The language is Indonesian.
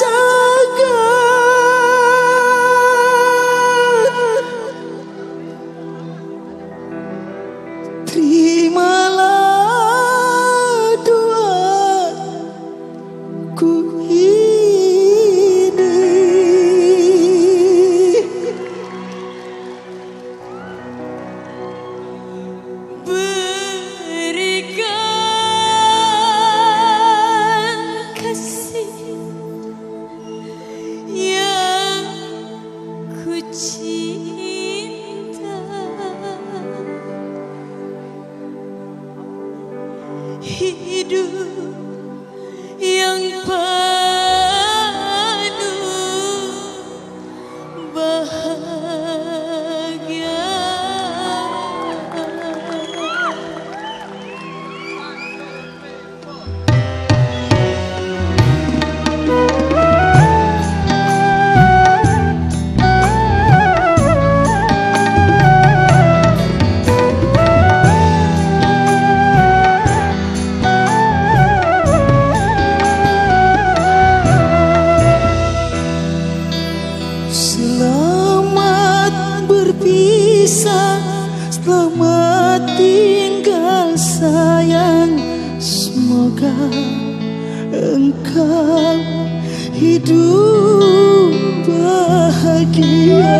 jagat He do. Selamat tinggal sayang. Semoga engkau hidup bahagia